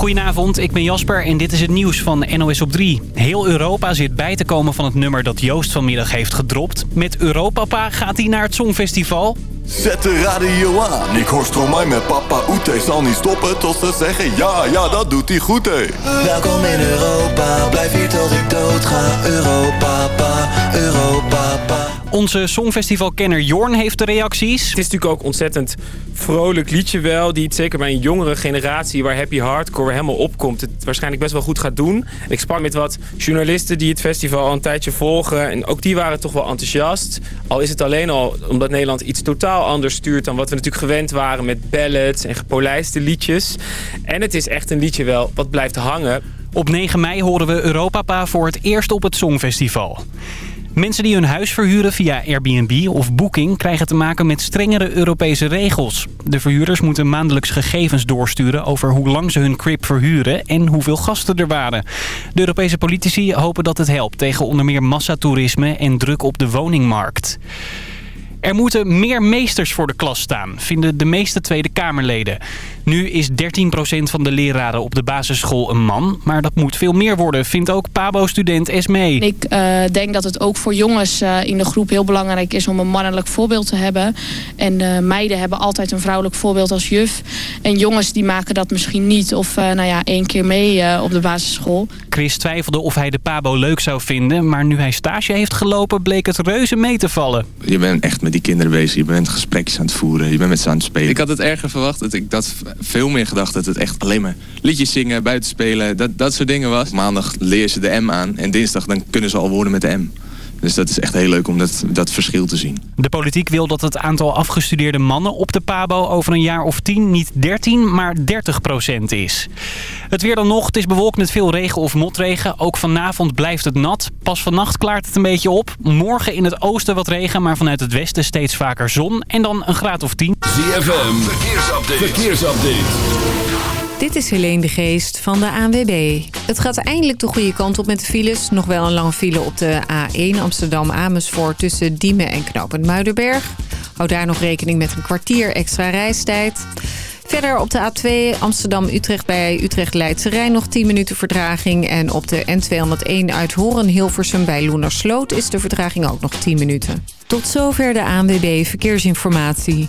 Goedenavond, ik ben Jasper en dit is het nieuws van NOS op 3. Heel Europa zit bij te komen van het nummer dat Joost vanmiddag heeft gedropt. Met Europapa gaat hij naar het Songfestival. Zet de radio aan. Ik hoor Stromae met papa Oete. Zal niet stoppen tot ze zeggen ja, ja, dat doet hij goed, hé. Welkom in Europa, blijf hier tot ik dood ga. Europa, Europa. Onze Songfestivalkenner Jorn heeft de reacties. Het is natuurlijk ook ontzettend vrolijk liedje wel. Die het zeker bij een jongere generatie waar happy hardcore helemaal opkomt. Het waarschijnlijk best wel goed gaat doen. Ik sprak met wat journalisten die het festival al een tijdje volgen. En ook die waren toch wel enthousiast. Al is het alleen al omdat Nederland iets totaal anders stuurt dan wat we natuurlijk gewend waren met ballads en gepolijste liedjes. En het is echt een liedje wel wat blijft hangen. Op 9 mei horen we Europapa voor het eerst op het Songfestival. Mensen die hun huis verhuren via Airbnb of Booking krijgen te maken met strengere Europese regels. De verhuurders moeten maandelijks gegevens doorsturen over hoe lang ze hun crib verhuren en hoeveel gasten er waren. De Europese politici hopen dat het helpt tegen onder meer massatoerisme en druk op de woningmarkt. Er moeten meer meesters voor de klas staan, vinden de meeste Tweede Kamerleden. Nu is 13% van de leraren op de basisschool een man. Maar dat moet veel meer worden, vindt ook Pabo-student Esmee. Ik uh, denk dat het ook voor jongens uh, in de groep heel belangrijk is om een mannelijk voorbeeld te hebben. En uh, meiden hebben altijd een vrouwelijk voorbeeld als juf. En jongens die maken dat misschien niet of nou ja, één keer mee op de basisschool. Chris twijfelde of hij de Pabo leuk zou vinden. Maar nu hij stage heeft gelopen bleek het reuze mee te vallen. Je bent echt met die kinderen bezig. Je bent gesprekjes aan het voeren. Je bent met ze aan het spelen. Ik had het erger verwacht. Dat ik dat veel meer gedacht dat het echt alleen maar liedjes zingen, buiten spelen, dat, dat soort dingen was. Maandag leer ze de M aan en dinsdag dan kunnen ze al worden met de M. Dus dat is echt heel leuk om dat, dat verschil te zien. De politiek wil dat het aantal afgestudeerde mannen op de PABO over een jaar of 10 niet 13, maar 30 procent is. Het weer dan nog. Het is bewolkt met veel regen of motregen. Ook vanavond blijft het nat. Pas vannacht klaart het een beetje op. Morgen in het oosten wat regen, maar vanuit het westen steeds vaker zon. En dan een graad of 10. ZFM, verkeersupdate. verkeersupdate. Dit is Helene de Geest van de ANWB. Het gaat eindelijk de goede kant op met de files. Nog wel een lange file op de A1 Amsterdam-Amersfoort tussen Diemen en Knopend Muidenberg. Houd daar nog rekening met een kwartier extra reistijd. Verder op de A2 Amsterdam-Utrecht bij Utrecht-Leidse Rijn nog 10 minuten vertraging. En op de N201 uit Horen-Hilversum bij Loenersloot is de vertraging ook nog 10 minuten. Tot zover de ANWB Verkeersinformatie.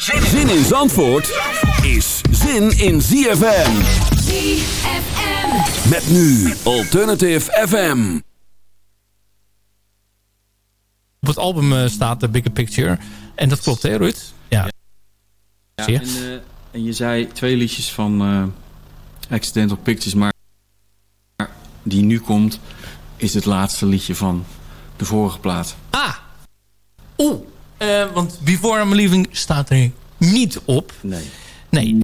Zin in Zandvoort is zin in ZFM. ZFM. Met nu Alternative FM. Op het album staat de Bigger Picture. En dat klopt hè Ruud? Ja. ja en, uh, en, je zei twee liedjes van uh, Accidental Pictures. Maar die nu komt is het laatste liedje van de vorige plaat. Ah! Oeh! Uh, want Before I'm Leaving staat er niet op. Nee. Nee.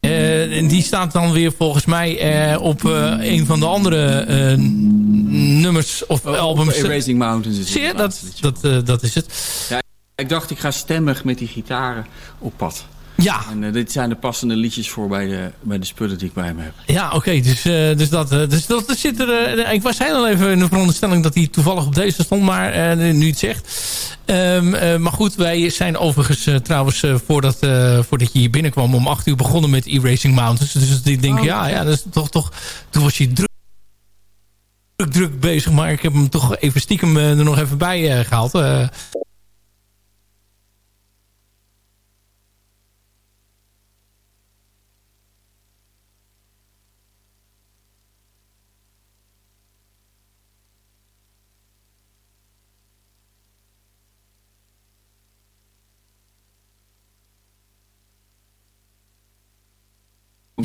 Uh, en die staat dan weer volgens mij uh, op een van de andere nummers of oh, albums. Erasing Mountains is Zie je? Dat, dat, dat is het. Ja, ik dacht ik ga stemmig met die gitaren op pad. Ja. En uh, dit zijn de passende liedjes voor bij de, bij de spullen die ik bij me heb. Ja, oké. Okay, dus, uh, dus, dat, dus dat zit er... ik was heel even in de veronderstelling dat hij toevallig op deze stond, maar nu het zegt. Um, maar goed, wij zijn overigens trouwens voordat, voordat je hier binnenkwam om 8 uur begonnen met Erasing Mountains. Dus ik denk, oh, ja, ja, dat is toch, toch... Toen was je druk druk, druk bezig, maar ik heb hem toch even stiekem er nog even bij gehaald.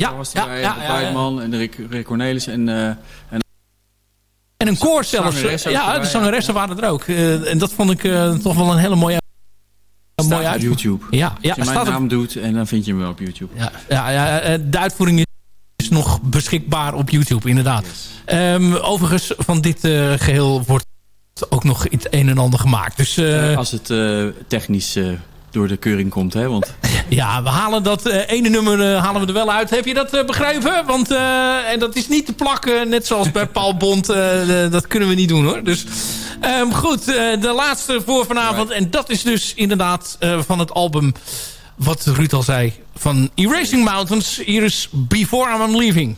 Ja, was ja, bij, ja, ja, ja, en Rick, Rick Cornelis en, uh, en... En een koor zelfs. Ja, de zangeressen waren er ook. Uh, en dat vond ik uh, toch wel een hele mooie mooi Staat op. YouTube. Ja, ja Als je mijn op- naam doet en dan vind je hem wel op YouTube. Ja, ja, ja, eh, de uitvoering is nog beschikbaar op YouTube, inderdaad. Ehm, overigens, van dit eh, geheel wordt ook nog het een en ander gemaakt. Dus eh, Als het eh, technisch eh, door de keuring komt, hè? Want ja, we halen dat eh, ene nummer eh, halen we er wel uit. Heb je dat eh, begrepen? Want en dat is niet te plakken, net zoals bij Paul Bond. dat kunnen we niet doen hoor. Dus ehm, goed, de laatste voor vanavond. En dat is dus inderdaad van het album, wat Ruud al zei, van Erasing Mountains. Hier is Before I'm Leaving.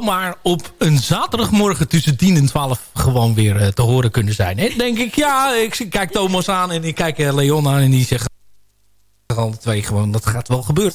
maar op een zaterdagmorgen tussen 10 en 12 gewoon weer eh, te horen kunnen zijn. Denk ik, ja, ik kijk Thomas aan en ik kijk eh, Leon aan en die zegt alle twee gewoon, dat gaat wel gebeuren.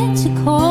It's a call.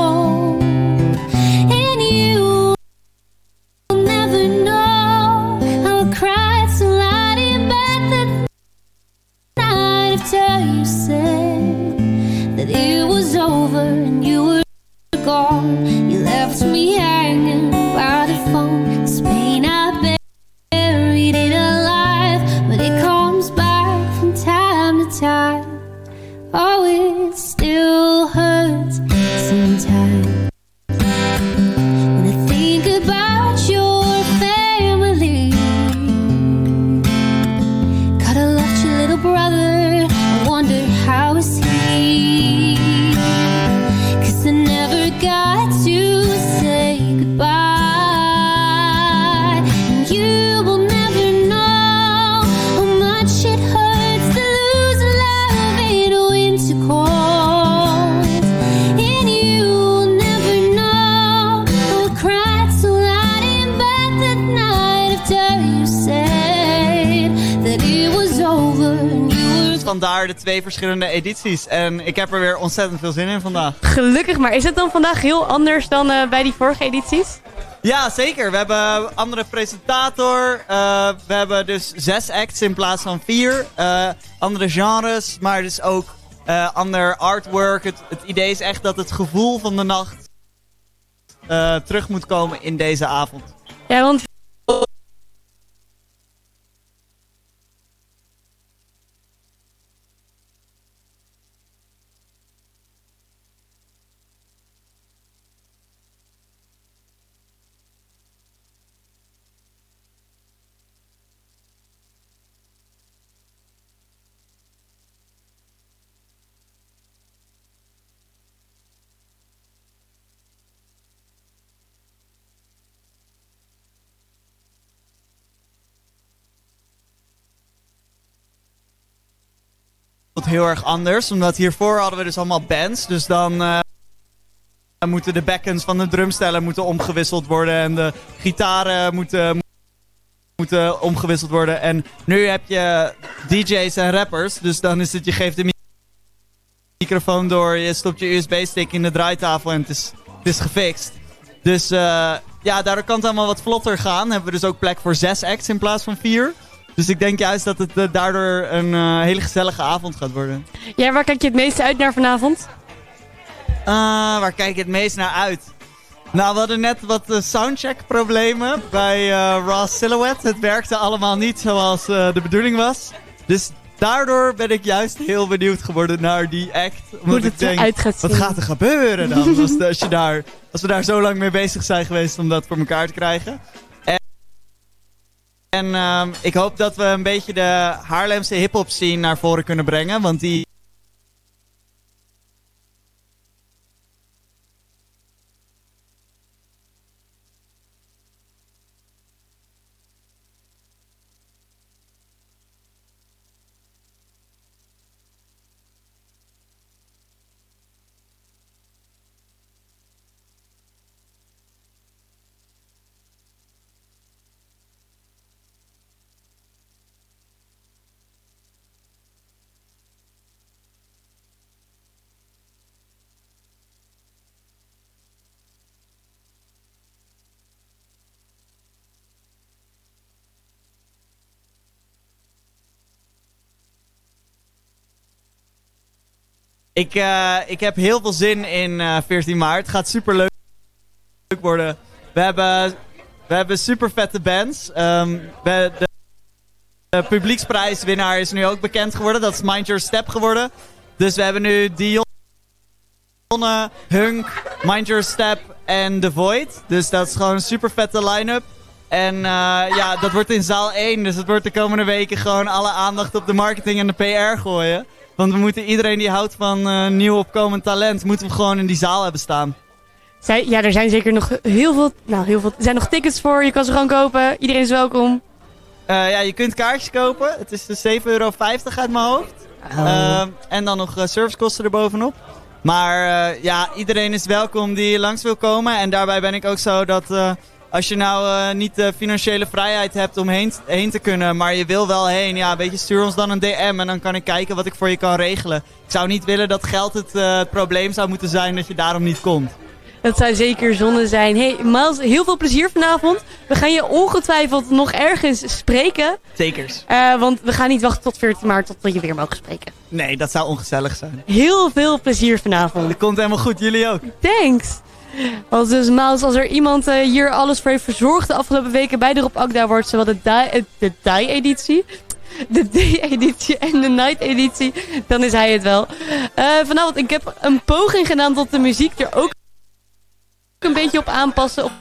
Twee verschillende edities. En ik heb er weer ontzettend veel zin in vandaag. Gelukkig, maar is het dan vandaag heel anders dan eh, bij die vorige edities? Ja, zeker. We hebben een andere presentator. eh, we hebben dus zes acts in plaats van vier. Eh, andere genres, maar dus ook ander artwork. Het, het idee is echt dat het gevoel van de nacht terug moet komen in deze avond. Ja, want Wat heel erg anders, omdat hiervoor hadden we dus allemaal bands. Dus dan eh, moeten de bekkens van de drumstellen moeten omgewisseld worden. En de gitaren moeten, moeten omgewisseld worden. En nu heb je DJ's en rappers. Dus dan is het, je geeft de mi- microfoon door, je stopt je USB-stick in de draaitafel en het is, het is gefixt. Dus eh, ja, daardoor kan het allemaal wat vlotter gaan. Hebben we dus ook plek voor zes acts in plaats van vier. Dus ik denk juist dat het eh, daardoor een eh, hele gezellige avond gaat worden. ja, waar kijk je het meeste uit naar vanavond? Ah, waar kijk ik het meest naar uit? Nou, we hadden net wat eh, soundcheck problemen bij Raw Silhouette. Het werkte allemaal niet zoals de bedoeling was. Dus daardoor ben ik juist heel benieuwd geworden naar die act. Omdat Hoe ik het denk, eruit gaat wat zien. gaat er gebeuren dan? als, als, je daar, als we daar zo lang mee bezig zijn geweest om dat voor elkaar te krijgen. En, ehm, ik hoop dat we een beetje de Haarlemse hip-hop scene naar voren kunnen brengen. Want die Ik, eh, ik heb heel veel zin in eh 14 maart. Het gaat super leuk worden. We hebben, we hebben super vette bands. Ehm, de, publieksprijswinnaar is nu ook bekend geworden. Dat is Mind Your Step geworden. Dus we hebben nu Dionne, Hunk, Mind Your Step en The Void. Dus dat is gewoon een super vette line-up. En eh, ja, dat wordt in zaal 1. Dus het wordt de komende weken gewoon alle aandacht op de marketing en de PR gooien. Want we moeten iedereen die houdt van eh, nieuw opkomend talent, moeten we gewoon in die zaal hebben staan. Zij, ja, er zijn zeker nog heel veel, nou heel veel, er zijn nog tickets voor, je kan ze gewoon kopen, iedereen is welkom. Eh, ja, je kunt kaartjes kopen. Het is dus 7,50 euro uit mijn hoofd. Oh. Eh, en dan nog eh, servicekosten erbovenop. Maar eh, ja, iedereen is welkom die langs wil komen. En daarbij ben ik ook zo dat eh, als je nou eh, niet de financiële vrijheid hebt om heen, heen te kunnen, maar je wil wel heen, ja, weet je, stuur ons dan een DM en dan kan ik kijken wat ik voor je kan regelen. Ik zou niet willen dat geld het eh, probleem zou moeten zijn dat je daarom niet komt. Dat zou zeker zonde zijn. Hey, Miles, heel veel plezier vanavond. We gaan je ongetwijfeld nog ergens spreken. Zekers. Eh, want we gaan niet wachten tot 14 maart tot je weer mogen spreken. Nee, dat zou ongezellig zijn. Heel veel plezier vanavond. Dat komt helemaal goed, jullie ook. Thanks. Als dus Miles, als er iemand eh, hier alles voor heeft verzorgd de afgelopen weken bij de Rob wordt, zowel de die- eh, de die-editie, de day-editie en de night-editie, dan is hij het wel. Eh, vanavond, ik heb een poging gedaan tot de muziek er ook een beetje op aanpassen. Op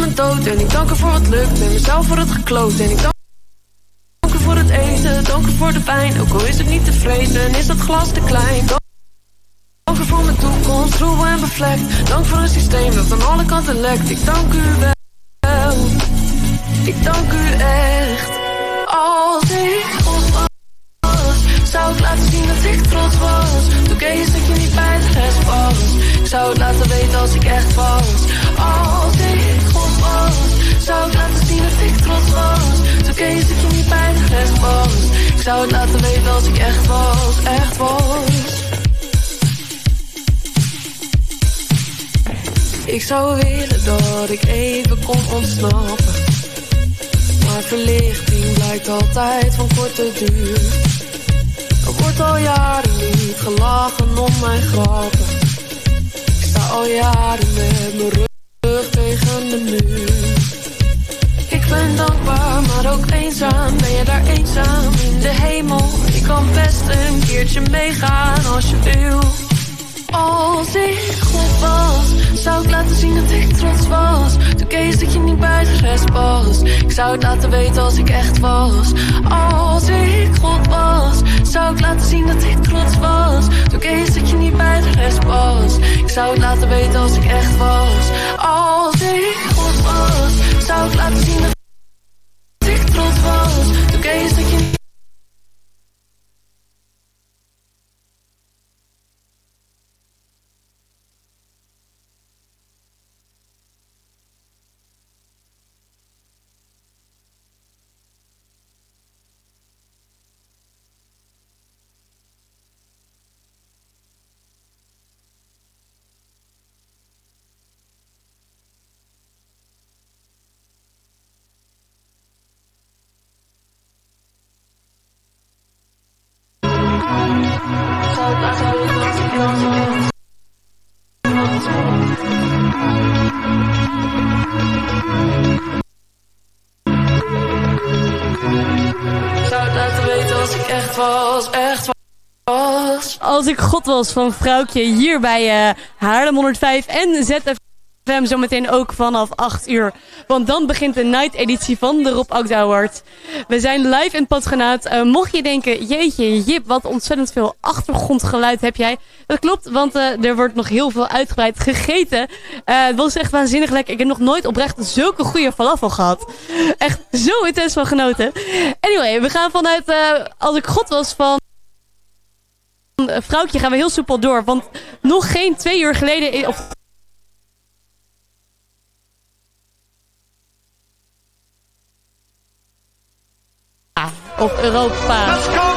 dood en ik dank er voor wat lukt en mezelf voor het gekloot en ik dank er voor het eten, dank er voor de pijn, ook al is het niet tevreden, is dat glas te klein. Dank er voor mijn toekomst, troebel en bevlekt, dank voor een systeem dat aan alle kanten lekt. Ik dank u wel, zou het laten weten als ik echt was, echt was. Ik zou willen dat ik even kon ontsnappen. Maar verlichting blijkt altijd van korte duur. Er wordt al jaren niet gelachen om mijn grappen. Ik sta al jaren met mijn rug tegen de muur. Keertje meegaan als je wil. Als ik God was, zou ik laten zien dat ik trots was. Toen kees dat je niet bij de rest was. Ik zou het laten weten als ik echt was. Als ik God was, zou ik laten zien dat ik trots was. Toen kees dat je niet bij de rest was. Ik zou het laten weten als ik echt was. Als ik God was, zou ik laten zien dat Als ik God was van Vrouwtje hier bij eh Haarlem 105 en ZFM zometeen ook vanaf 8 uur. Want dan begint de night editie van de Rob Award. We zijn live in het patronaat. Eh, mocht je denken, jeetje Jip, wat ontzettend veel achtergrondgeluid heb jij. Dat klopt, want eh, er wordt nog heel veel uitgebreid gegeten. Het was echt waanzinnig lekker. Ik heb nog nooit oprecht zulke goede falafel gehad. Echt zo intens van genoten. Anyway, we gaan vanuit, als ik God was van... Eh, Vrouwtje gaan we heel soepel door. Want nog geen twee uur geleden... Of of Europa.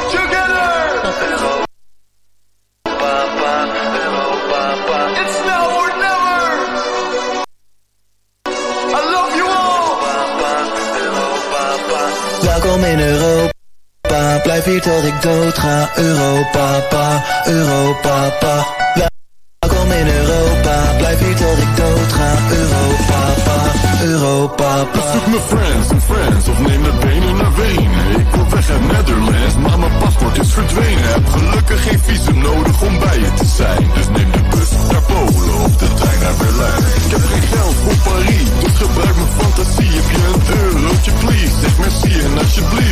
Blijf hier tot ik dood ga. Europa, pa, Europa, pa. Welkom in Europa, blijf hier tot ik dood ga. Europa, pa, Europa, pa. Zoek mijn friends en friends of neem het benen naar Wenen. Ik wil weg uit Netherlands, maar mijn paspoort is verdwenen. Heb gelukkig geen visum nodig om bij je te zijn. Dus neem de bus naar Polen of de trein naar Berlijn. Ik heb geen geld voor Parijs, dus gebruik mijn fantasie. Heb je een eurotje, please? Zeg merci en alsjeblieft.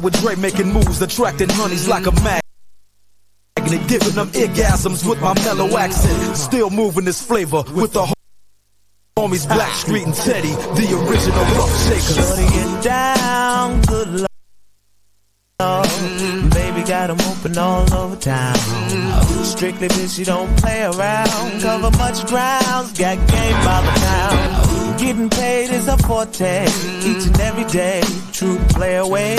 Me who could stop with Dre making moves, attracting honeys like a magnet. Giving them orgasms with my mellow accent. Still moving this flavor with the homies Black Street and Teddy, the original rough shakers. Shorty get down, good lord. Got 'em open all over town. Strictly bitch, you don't play around. Cover much grounds, got game by the pound. Getting paid is a forte, each and every day. True play away.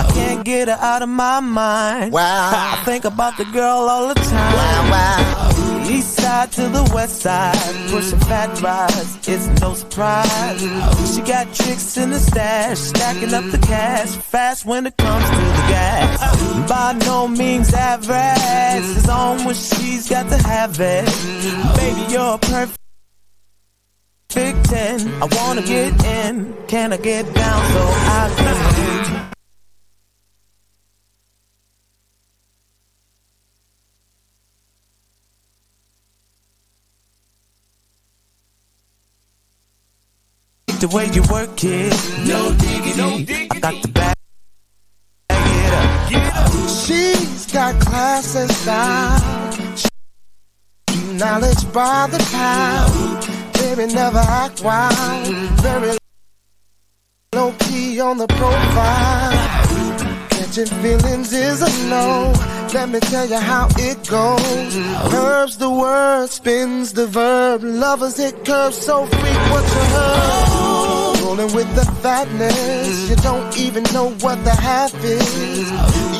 I can't get her out of my mind. Wow. I think about the girl all the time. Wow, wow. East side to the west side, pushing fat rides, it's no surprise. She got tricks in the stash, stacking up the cash, fast when it comes to the gas. By no means average, it's on when she's got to have it. Baby, you're perfect. Big ten, I wanna get in. Can I get down so I can? The way you work it, no diggity. I got the bag. She's got class and style. She knowledge by the pound. Baby, never act wild. Very low key on the profile. Catching feelings is a no. Let me tell you how it goes. Curves the word, spins the verb. Lovers hit curves so frequent to her. Rolling with the fatness. You don't even know what the half is.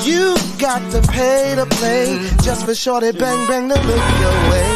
You got to pay to play. Just for shorty bang bang to look your way.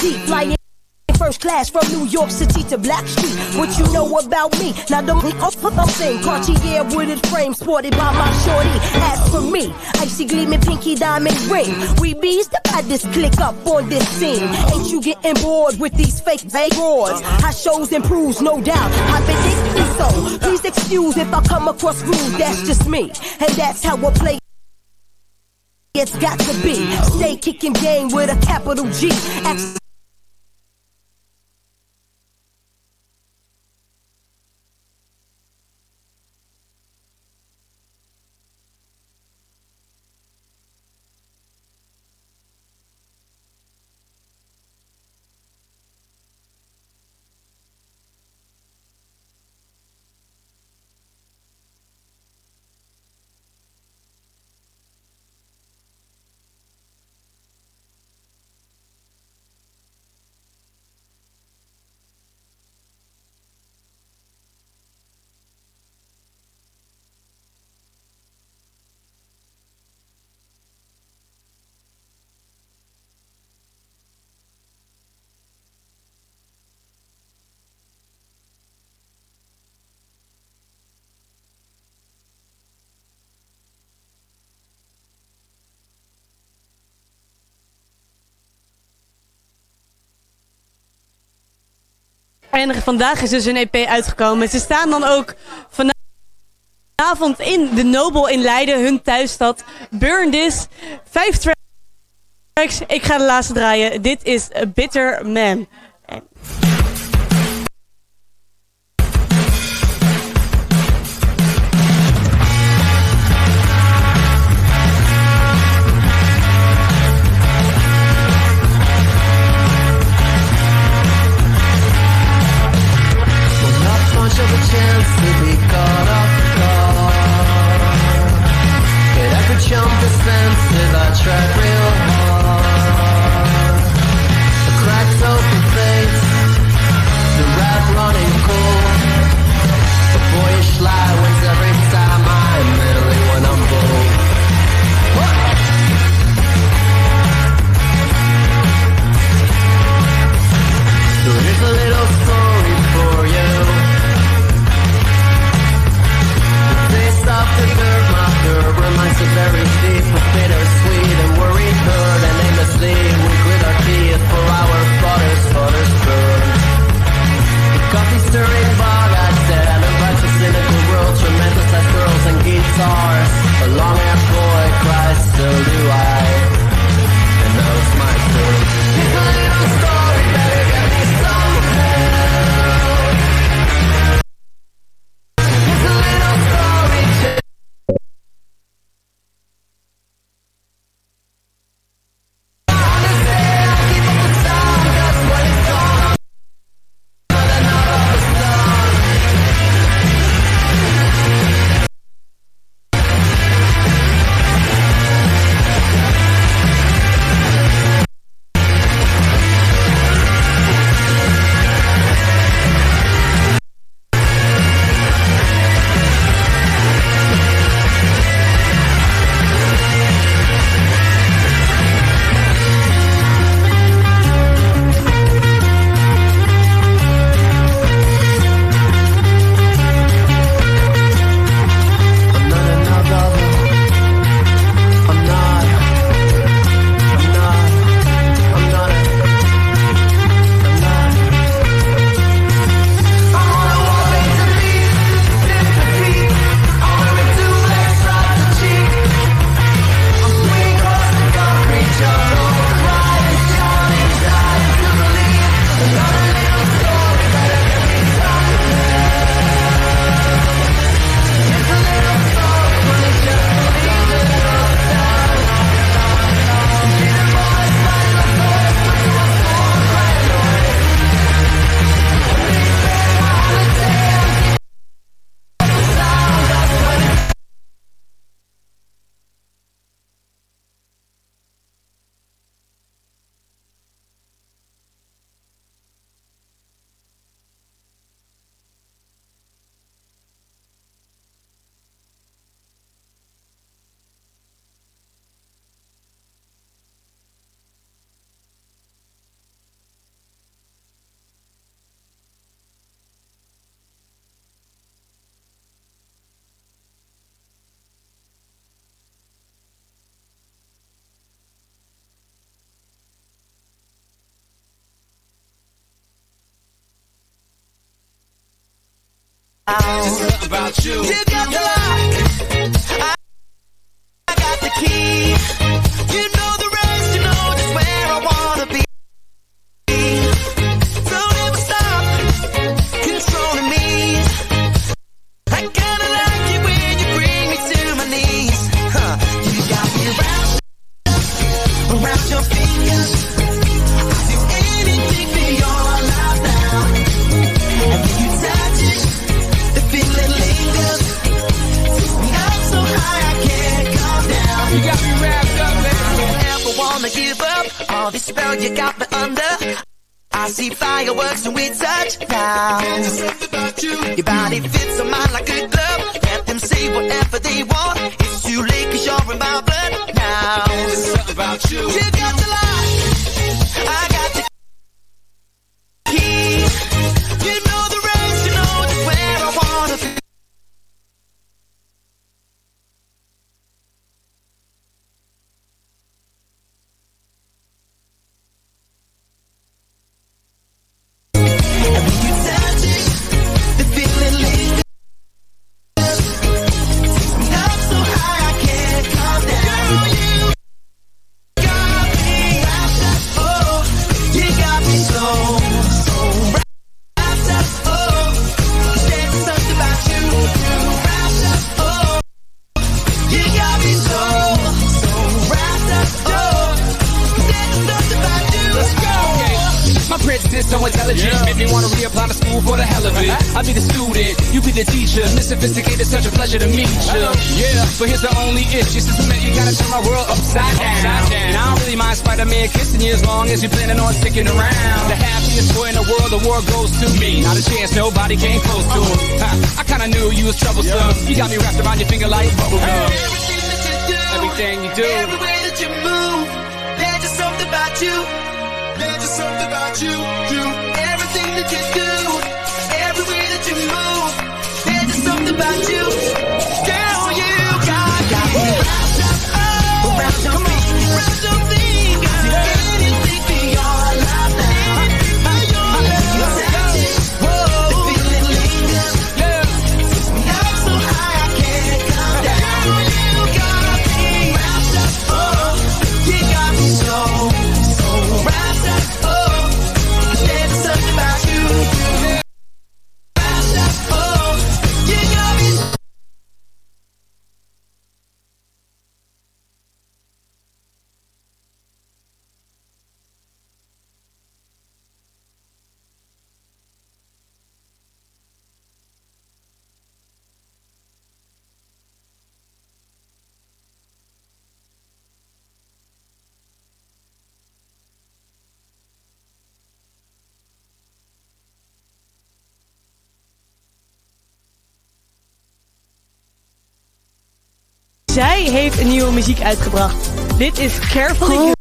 Deep like First class from New York City to Black Street. What you know about me? Now don't I'm saying Cartier wooded frame sported by my shorty. As for me, icy gleaming pinky diamond ring. We bees the this click up on this scene. Ain't you getting bored with these fake vague? How shows improves, no doubt. I've been thinking so. Please excuse if I come across rude. That's just me, and that's how I play. It's got to be. Stay kicking game with a capital G. En vandaag is dus een EP uitgekomen. Ze staan dan ook vanavond in de Nobel in Leiden, hun thuisstad. Burn This. Vijf tracks. Ik ga de laatste draaien. Dit is Bitter Man. out. me. Not a chance, nobody came close to him. I kinda knew you was troublesome. You got me wrapped around your finger like bubblegum. Everything that you do, everything you do, every way that you move, there's just something about you. There's just something about you, you. Everything that you do, every way that you move, there's just something about you. Girl, you got, got me wrapped up, wrapped up, wrapped up. zij heeft een nieuwe muziek uitgebracht. Dit is Carefully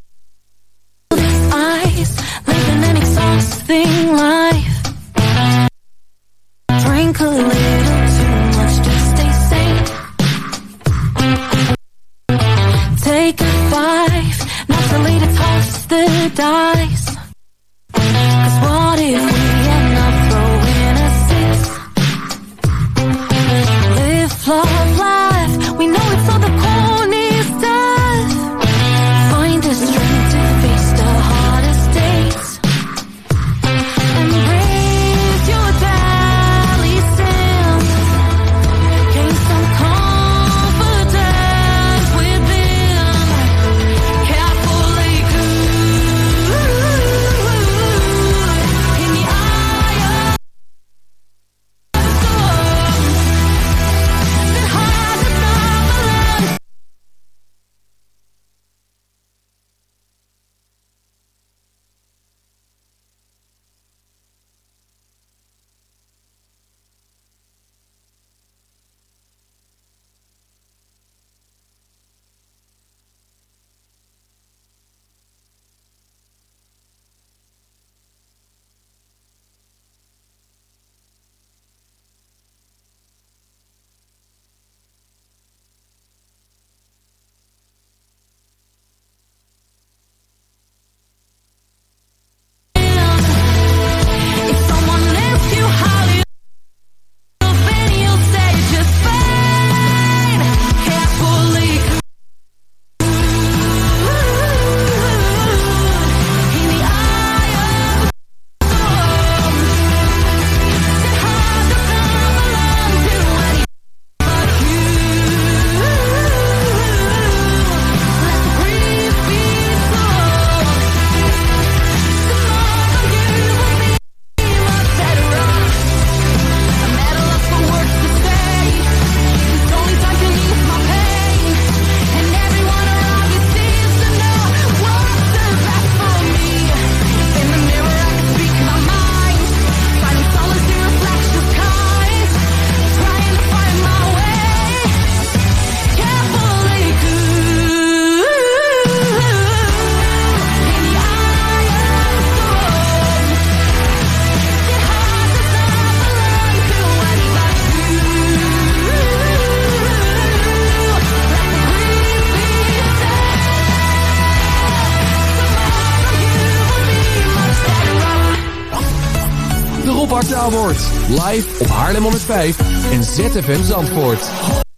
Live op Haarlem 105 en ZFM Zandvoort.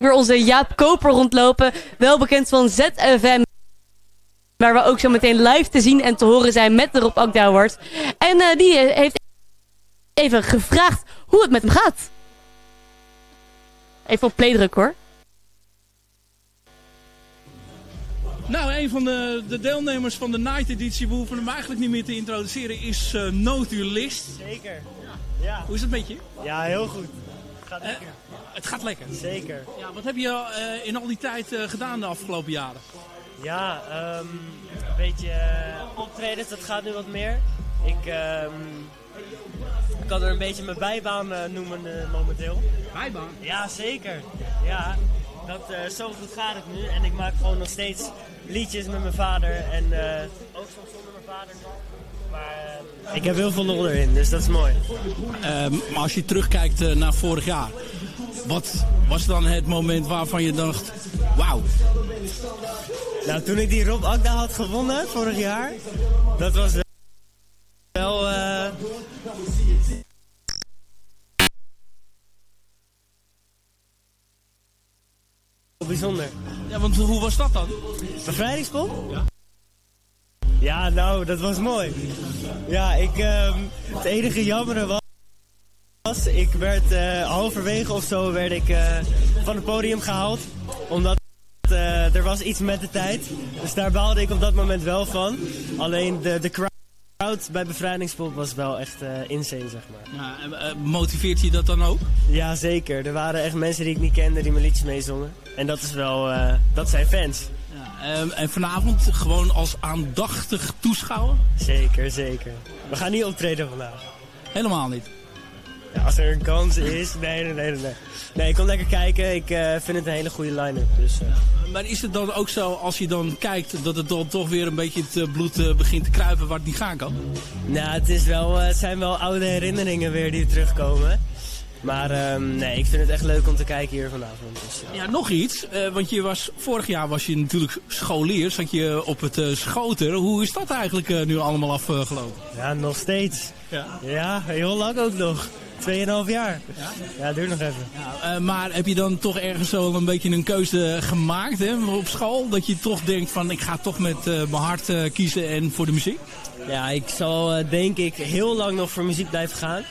Weer onze Jaap Koper rondlopen. Wel bekend van ZFM. Waar we ook zo meteen live te zien en te horen zijn met de Rob Akda Award. En eh, die heeft even gevraagd hoe het met hem gaat. Even op play drukken hoor. Nou, een van de, de deelnemers van de Night Editie, we hoeven hem eigenlijk niet meer te introduceren, is uh, Notulist. Zeker. Ja. Hoe is het met je? Ja, heel goed. Het gaat lekker. het gaat lekker? Zeker. Ja, wat heb je uh, in al die tijd uh, gedaan de afgelopen jaren? Ja, um, een beetje uh, optredens, dat gaat nu wat meer. Ik, um, ik kan er een beetje mijn bijbaan noemen momenteel. Bijbaan? Ja, zeker. Ja, dat, zo goed gaat het nu. En ik maak gewoon nog steeds liedjes met mijn vader. En ook soms zonder mijn vader. Maar ik heb heel veel lol erin, dus dat is mooi. Ehm, maar als je terugkijkt naar vorig jaar. Wat was dan het moment waarvan je dacht, wauw. Nou, toen ik die Rob Akda had gewonnen vorig jaar, dat was wel... Uh... Bijzonder. Ja, want hoe was dat dan? Bevrijdingspop? Ja. Ja, nou, dat was mooi. Ja, ik, uh, het enige jammere was, ik werd uh, halverwege of zo werd ik uh, van het podium gehaald. Omdat uh, eh, er was iets met de tijd. Dus daar baalde ik op dat moment wel van. Alleen de, de crowd bij Bevrijdingspop was wel echt eh, insane, zeg maar. Ja, en, eh, motiveert je dat dan ook? Ja, zeker. Er waren echt mensen die ik niet kende die mijn liedjes meezongen. En dat is wel, eh, dat zijn fans. Ehm, en vanavond gewoon als aandachtig toeschouwer? Zeker, zeker. We gaan niet optreden vandaag. Helemaal niet? Ja, als er een kans is. Nee, nee, nee, nee. Nee, ik kom lekker kijken. Ik eh, vind het een hele goede line-up. Dus, eh. Maar is het dan ook zo, als je dan kijkt, dat het dan toch weer een beetje het eh, bloed begint te kruipen waar het niet gaan kan? Nou, het, is wel, het zijn wel oude herinneringen weer die terugkomen. Maar ehm, nee, ik vind het echt leuk om te kijken hier vanavond. Dus, eh. Ja, nog iets. eh, want je was, vorig jaar was je natuurlijk scholier. Zat je op het eh, schoter. Hoe is dat eigenlijk eh, nu allemaal afgelopen? Ja, nog steeds. Ja. Ja, heel lang ook nog. Tweeënhalf jaar. Ja? Ja, duurt nog even. Eh, maar heb je dan toch ergens zo een beetje een keuze gemaakt hè, op school? Dat je toch denkt van ik ga toch met eh, mijn hart kiezen en voor de muziek? Ja, ik zal denk ik heel lang nog voor muziek blijven gaan.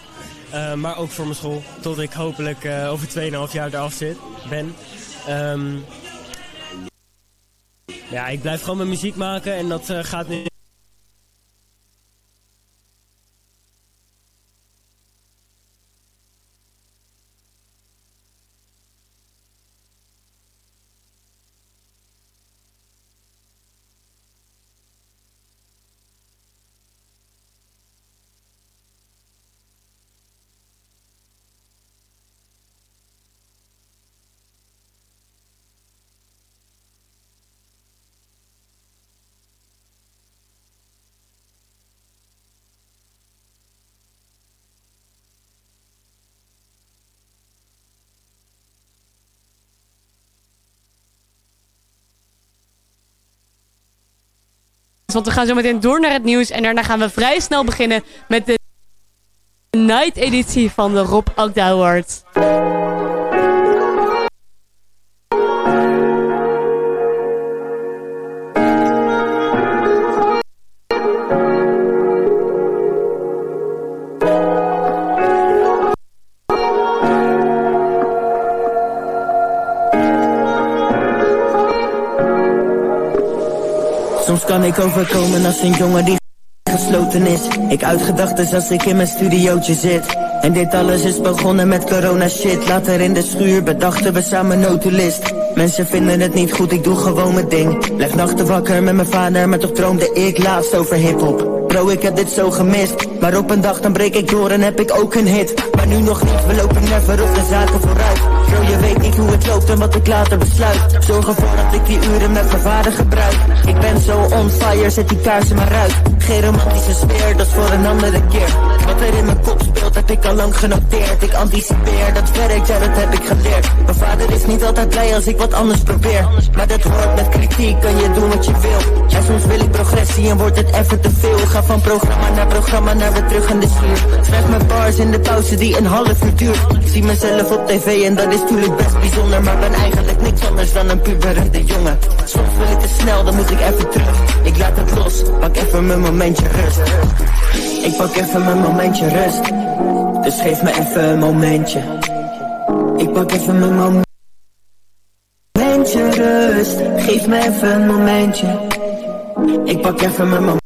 Eh, maar ook voor mijn school. Tot ik hopelijk eh, over 2,5 jaar eraf zit, ben. Ehm, ja, ik blijf gewoon mijn muziek maken en dat eh, gaat nu... Want we gaan zo meteen door naar het nieuws. En daarna gaan we vrij snel beginnen met de night editie van de Rob Award. Ik overkomen als een jongen die gesloten is. Ik uitgedacht als ik in mijn studiootje zit. En dit alles is begonnen met corona shit. Later in de schuur bedachten we samen notulist. Mensen vinden het niet goed, ik doe gewoon mijn ding. Blijf nachten wakker met mijn vader, maar toch droomde ik laatst over hiphop. Bro, ik heb dit zo gemist. Maar op een dag dan breek ik door en heb ik ook een hit. Maar nu nog niet, we lopen never op de zaken vooruit. Bro, je weet niet hoe het loopt en wat ik later besluit. Zorg ervoor dat ik die uren met mijn vader gebruik. Ik ben zo on fire, zet die kaarsen maar uit. Geen romantische sfeer, dat is voor een andere keer. Wat er in mijn kop speelt, heb ik al lang genoteerd. Ik anticipeer, dat werkt, ja, dat heb ik geleerd. Mijn vader is niet altijd blij als ik wat anders probeer. Maar dat hoort met kritiek, kan je doen wat je wil. Ja, soms wil ik progressie en wordt het even te veel. Ga van programma naar programma, naar weer terug in de schuur. Schrijf mijn bars in de pauze die een half uur duurt. Zie mezelf op tv en dat is natuurlijk best bijzonder. Maar ben eigenlijk niks anders dan een puberende jongen. Soms wil ik te snel, dan moet ik even terug. Ik laat het los, pak even mijn momentje rust. Ik pak even mijn momentje rust. Dus geef me even een momentje. Ik pak even mijn momentje rust. Geef me even een momentje. Ik pak even mijn momentje.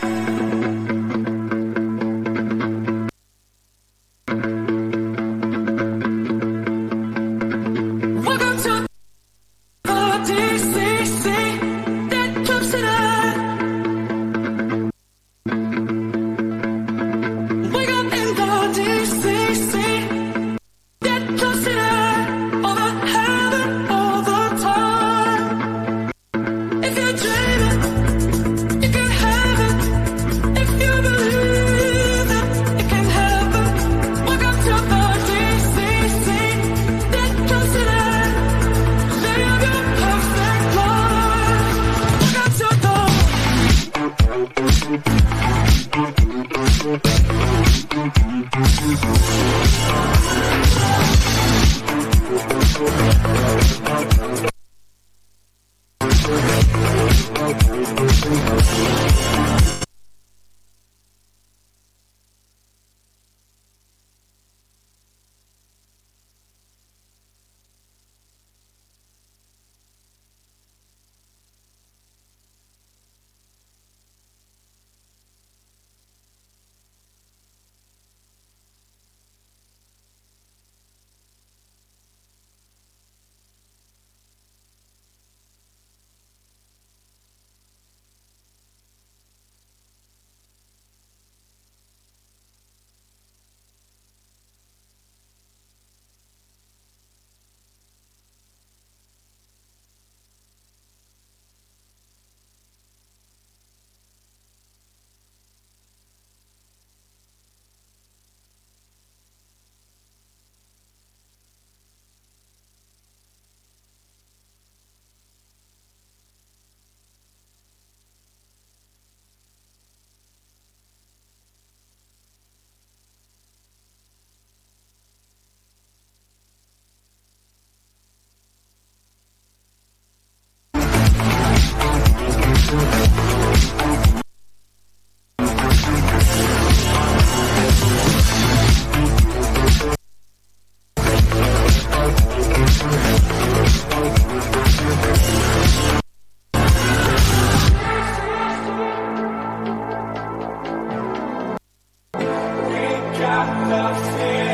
Thank you.